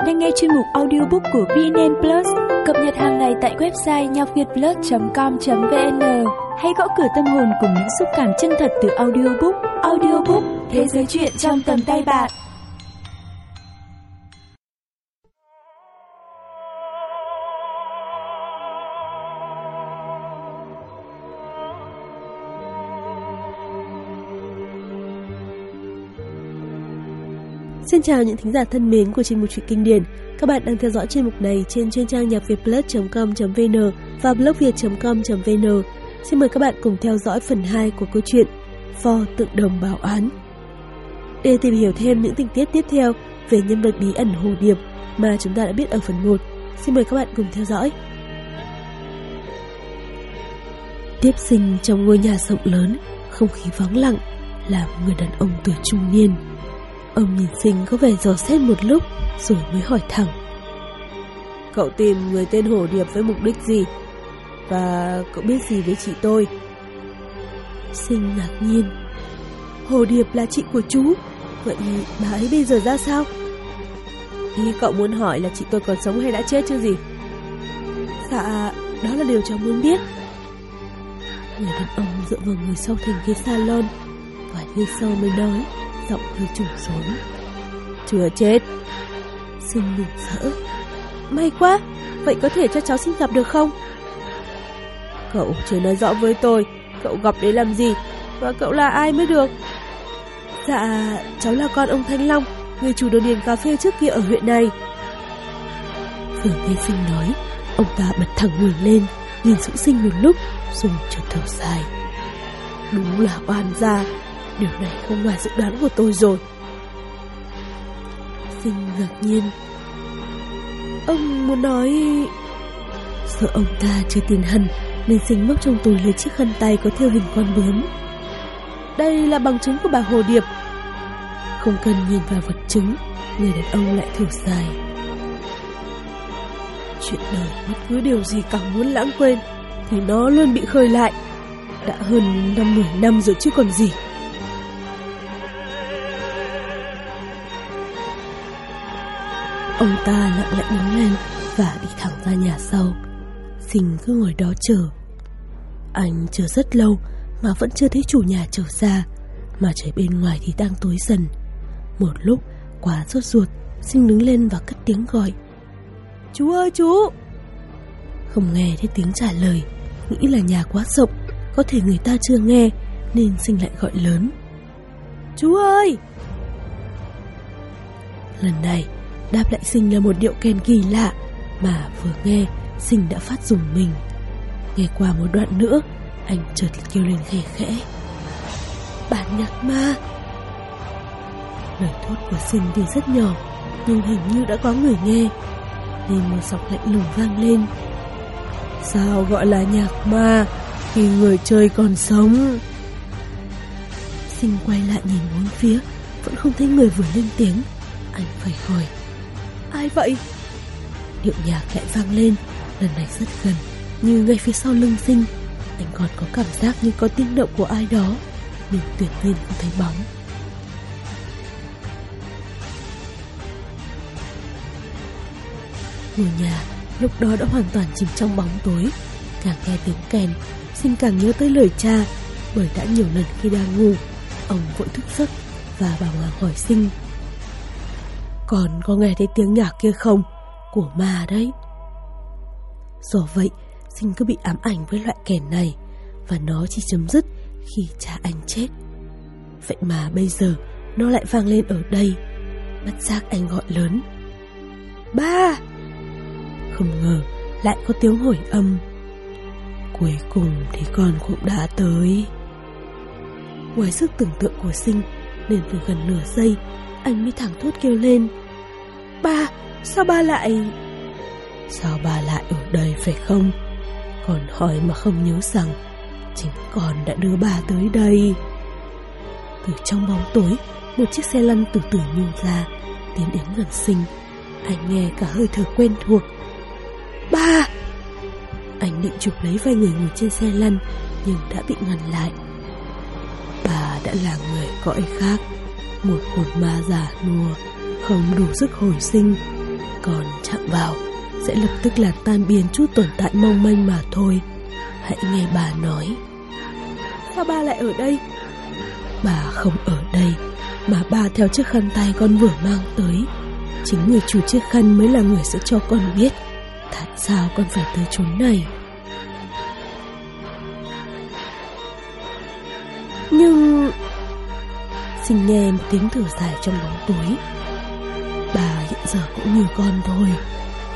bạn đang nghe chuyên mục audiobook của VNN Plus, cập nhật hàng ngày tại website nhocvietplus.com.vn. Hãy gõ cửa tâm hồn cùng những xúc cảm chân thật từ audiobook. Audiobook, thế giới chuyện trong tầm tay bạn. Xin chào những thính giả thân mến của chuyên mục truyện kinh điển. Các bạn đang theo dõi chuyên mục này trên chuyên trang nhạc com.vn và blogviet.com.vn. Xin mời các bạn cùng theo dõi phần 2 của câu chuyện Pho tượng đồng bảo án. Để tìm hiểu thêm những tình tiết tiếp theo về nhân vật bí ẩn Hồ Điệp mà chúng ta đã biết ở phần 1, xin mời các bạn cùng theo dõi. Tiếp sinh trong ngôi nhà rộng lớn, không khí vắng lặng, là người đàn ông tuổi trung niên Ông nhìn sinh có vẻ dò xét một lúc Rồi mới hỏi thẳng. Cậu tìm người tên Hổ Điệp với mục đích gì? Và cậu biết gì với chị tôi? Sinh ngạc nhiên. Hồ Điệp là chị của chú Vậy bà ấy bây giờ ra sao? Ý cậu muốn hỏi là chị tôi còn sống hay đã chết chứ gì? Dạ Đó là điều cháu muốn biết. Người đàn ông dựa vào người sau thành ghế salon Vài giây sau mới nói giọng hơi trùng xuống Chưa chết. Xin mừng rỡ May quá. Vậy có thể cho cháu xin gặp được không? Cậu chưa nói rõ với tôi. Cậu gặp để làm gì? Và cậu là ai mới được? Dạ cháu là con ông Thanh Long, Người chủ đồ điền cà phê trước kia ở huyện này. Vừa nghe sinh nói, Ông ta bật thẳng người lên, Nhìn sũ sinh một lúc Rồi chợt thở dài. Đúng là oan gia. Điều này không ngoài dự đoán của tôi rồi. Sinh ngạc nhiên. Ông muốn nói Sợ ông ta chưa tiền hẳn, Nên sinh móc trong túi lấy chiếc khăn tay có theo hình con bướm. Đây là bằng chứng của bà Hồ Điệp. Không cần nhìn vào vật chứng, Người đàn ông lại thở dài. Chuyện đời bất cứ điều gì càng muốn lãng quên, Thì nó luôn bị khơi lại. Đã hơn năm mười năm rồi chứ còn gì. Ông ta lặng lẽ đứng lên và đi thẳng ra nhà sau. Sinh cứ ngồi đó chờ. Anh chờ rất lâu mà vẫn chưa thấy chủ nhà trở ra, mà trời bên ngoài thì đang tối dần. Một lúc quá sốt ruột, Sinh đứng lên và cất tiếng gọi. Chú ơi chú! Không nghe thấy tiếng trả lời, nghĩ là nhà quá rộng, có thể người ta chưa nghe, nên Sinh lại gọi lớn. Chú ơi! Lần này, Đáp lại Sinh là một điệu kèn kỳ lạ Mà vừa nghe, Sinh đã phát dùng mình. Nghe qua một đoạn nữa, Anh chợt kêu lên khẽ khẽ. Bản nhạc ma. Lời thốt của Sinh thì rất nhỏ, Nhưng hình như đã có người nghe. Nên một giọng lạnh lùng vang lên. Sao gọi là nhạc ma Khi người chơi còn sống? Sinh quay lại nhìn bốn phía, Vẫn không thấy người vừa lên tiếng. Anh phải hỏi Ai vậy? Điệu nhạc lại vang lên, lần này rất gần, như ngay phía sau lưng sinh. Anh còn có cảm giác như có tiếng động của ai đó, nhưng tuyệt nhiên không thấy bóng. Ngôi nhà lúc đó đã hoàn toàn chìm trong bóng tối. Càng nghe tiếng kèn, sinh càng nhớ tới lời cha, bởi đã nhiều lần khi đang ngủ, ông vội thức giấc và bảo hoàng hỏi sinh còn có nghe thấy tiếng nhạc kia không? Của ma đấy. Do vậy, Sinh cứ bị ám ảnh với loại kèn này và nó chỉ chấm dứt khi cha anh chết. Vậy mà bây giờ nó lại vang lên ở đây. Bất giác anh gọi lớn. Ba! Không ngờ lại có tiếng hồi âm. Cuối cùng thì con cũng đã tới. Ngoài sức tưởng tượng của Sinh, nên từ gần nửa giây, anh mới thẳng thốt kêu lên. Ba, sao ba lại... Sao ba lại ở đây phải không? Còn hỏi mà không nhớ rằng chính con đã đưa ba tới đây. Từ trong bóng tối, một chiếc xe lăn từ từ nhô ra, tiến đến gần sinh. Anh nghe cả hơi thở quen thuộc. Ba! Anh định chụp lấy vai người ngồi trên xe lăn, nhưng đã bị ngăn lại. Bà đã là người cõi khác, một hồn ma giả nua không đủ sức hồi sinh còn chạm vào sẽ lập tức làm tan biến chút tồn tại mong manh mà thôi. Hãy nghe bà nói. Sao ba lại ở đây? Bà không ở đây, mà bà theo chiếc khăn tay con vừa mang tới. Chính người chủ chiếc khăn mới là người sẽ cho con biết tại sao con phải tới chốn này. Nhưng... Xin nghe một tiếng thở dài trong bóng tối. Bà hiện giờ cũng như con thôi,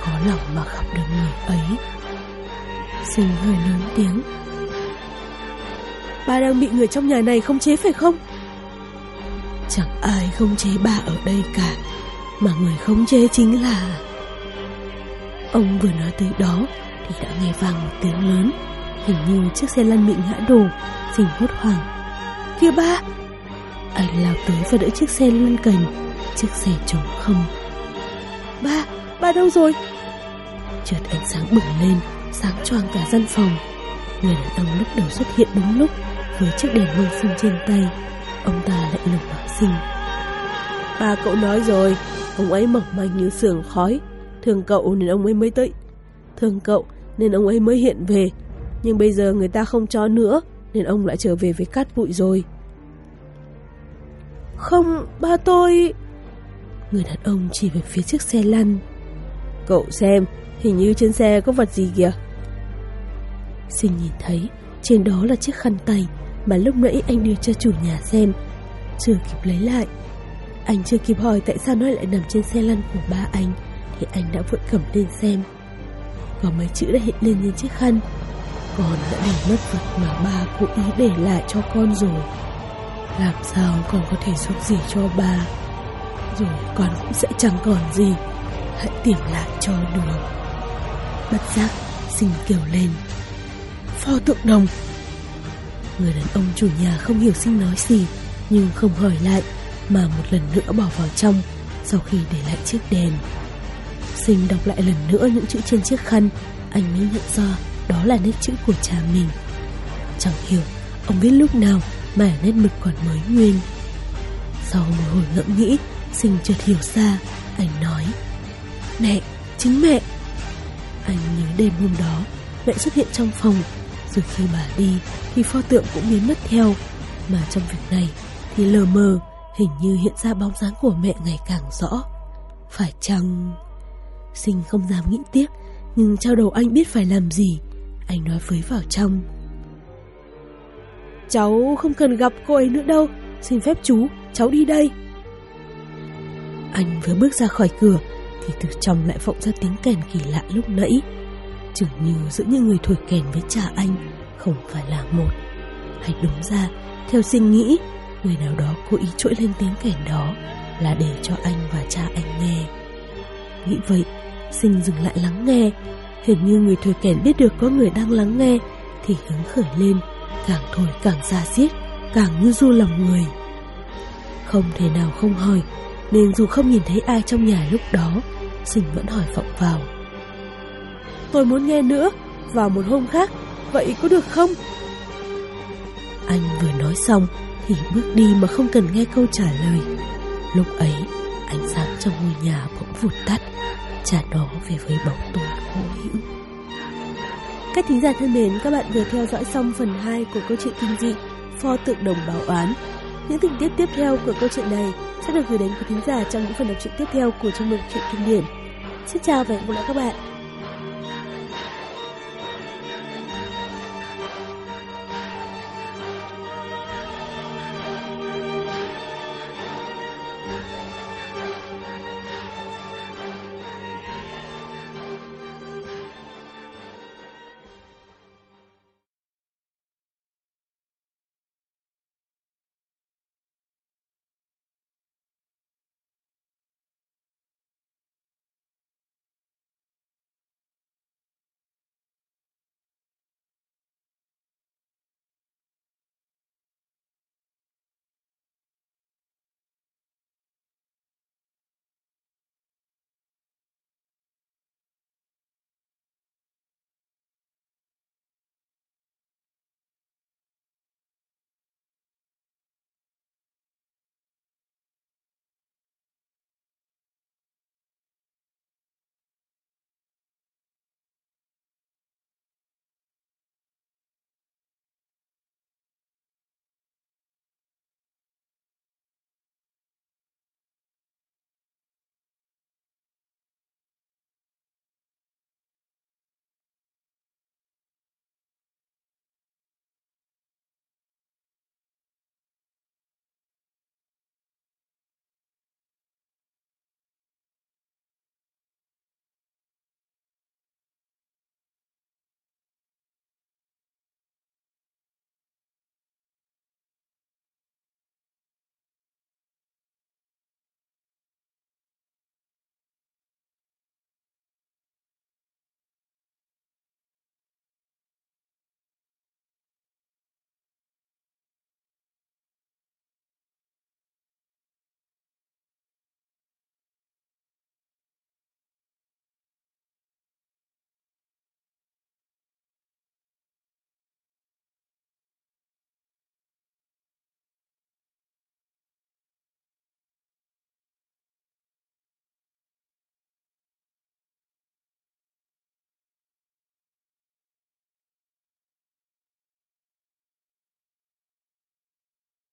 khó lòng mà gặp được người ấy. Sinh hơi lớn tiếng. Ba đang bị người trong nhà này không chế phải không? Chẳng ai không chế bà ở đây cả, mà người không chế chính là... Ông vừa nói tới đó thì đã nghe vang một tiếng lớn, hình như chiếc xe lăn bị ngã đổ, Sinh hốt hoảng. Kìa ba! Anh lao tới và đỡ chiếc xe lăn cành, chiếc xe trống không. Ba, ba đâu rồi? Chợt ánh sáng bừng lên, sáng choang cả căn phòng. Người đàn ông lúc đầu xuất hiện đúng lúc với chiếc đèn mông sinh trên tay. Ông ta lại lùng bảo sinh. Ba cậu nói rồi, ông ấy mỏng manh như sương khói. Thương cậu nên ông ấy mới tới. Thương cậu nên ông ấy mới hiện về. Nhưng bây giờ người ta không cho nữa, nên ông lại trở về với cát bụi rồi. Không, ba tôi... Người đàn ông chỉ về phía chiếc xe lăn. Cậu xem, hình như trên xe có vật gì kìa. Sinh nhìn thấy, trên đó là chiếc khăn tay mà lúc nãy anh đưa cho chủ nhà xem. Chưa kịp lấy lại. Anh chưa kịp hỏi tại sao nó lại nằm trên xe lăn của ba anh, thì anh đã vội cầm lên xem. Có mấy chữ đã hiện lên trên chiếc khăn. Con đã để mất vật mà ba cố ý để lại cho con rồi. Làm sao con có thể giúp gì cho ba rồi con cũng sẽ chẳng còn gì. Hãy tìm lại cho được Bất giác Sinh kêu lên. Pho tượng đồng. Người đàn ông chủ nhà không hiểu sinh nói gì Nhưng không hỏi lại Mà một lần nữa bỏ vào trong Sau khi để lại chiếc đèn. Sinh đọc lại lần nữa những chữ trên chiếc khăn Anh mới nhận ra Đó là nét chữ của cha mình. Chẳng hiểu Ông biết lúc nào mà nét mực còn mới nguyên. Sau một hồi ngẫm nghĩ, sinh chợt hiểu ra, anh nói Mẹ, chính mẹ. Anh nhớ đêm hôm đó, mẹ xuất hiện trong phòng Rồi khi bà đi thì pho tượng cũng biến mất theo Mà trong việc này thì lờ mờ Hình như hiện ra bóng dáng của mẹ ngày càng rõ. Phải chăng? Sinh không dám nghĩ tiếc Nhưng trao đầu anh biết phải làm gì Anh nói với vào trong. Cháu không cần gặp cô ấy nữa đâu Xin phép chú, cháu đi đây. Anh vừa bước ra khỏi cửa Thì từ trong lại vọng ra tiếng kèn kỳ lạ lúc nãy. Chừng như giữa những người thổi kèn với cha anh Không phải là một. Hay đúng ra Theo sinh nghĩ Người nào đó cố ý trỗi lên tiếng kèn đó Là để cho anh và cha anh nghe. Nghĩ vậy Sinh dừng lại lắng nghe. Hình như người thổi kèn biết được có người đang lắng nghe Thì hứng khởi lên càng thổi càng xa xiết, càng như du lòng người. Không thể nào không hỏi, nên dù không nhìn thấy ai trong nhà lúc đó, Sinh vẫn hỏi vọng vào. Tôi muốn nghe nữa, vào một hôm khác, vậy có được không? Anh vừa nói xong thì bước đi mà không cần nghe câu trả lời. Lúc ấy, ánh sáng trong ngôi nhà bỗng vụt tắt, trả đó về với bóng tối khô hữu. Các thính giả thân mến, các bạn vừa theo dõi xong phần 2 của câu chuyện kinh dị Pho tượng đồng báo oán. Những tình tiết tiếp theo của câu chuyện này sẽ được gửi đến quý thính giả trong những phần đọc truyện tiếp theo của chương mục truyện kinh điển. Xin chào và hẹn gặp lại các bạn.